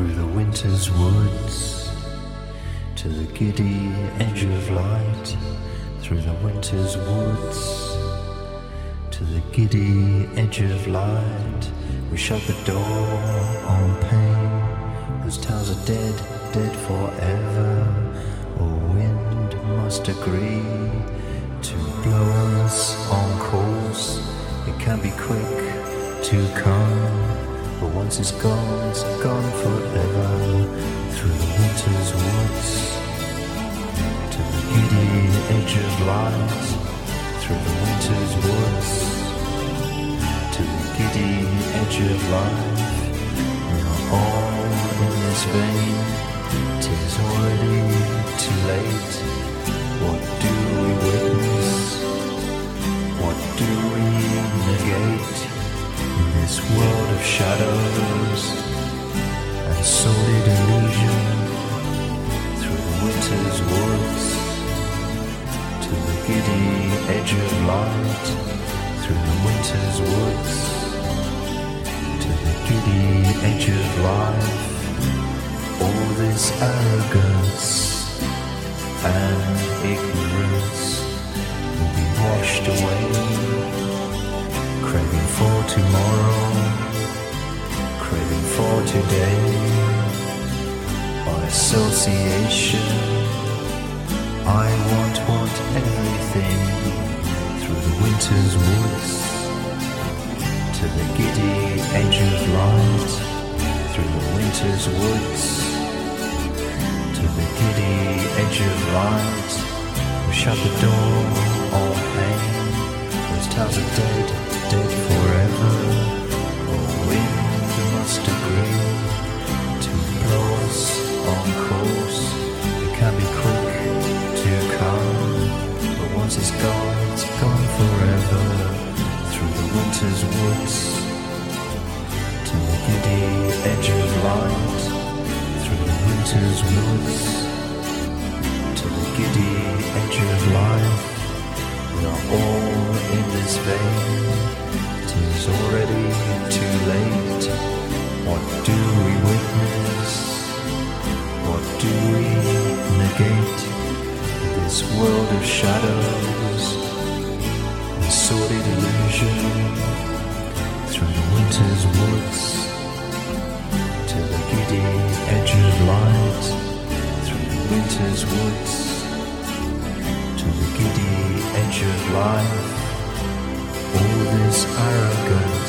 through the winter's woods to the giddy edge of light through the winter's woods to the giddy edge of light. We shut the door on pain those towers are dead dead forever. A wind must agree to blow us on course. It can be quick to come but once it's gone it's gone forever. Through the winter's woods to the giddy edge of light through the winter's woods to the giddy edge of life. We are all in this vein tis already too late of shadows and sordid illusion through the winter's woods to the giddy edge of light through the winter's woods to the giddy edge of life all this arrogance and ignorance will be washed away craving for tomorrow craving for today. By association I want want everything through the winter's woods to the giddy edge of light through the winter's woods to the giddy edge of light shut the door on pain those towers are dead winter's woods to the giddy edge of light through the winter's woods to the giddy edge of life we are all in this vein. Tis already too late. What do we witness? What do we negate? This world of shadows sordid illusion through the winter's woods to the giddy edge of light through the winter's woods to the giddy edge of life. All this arrogance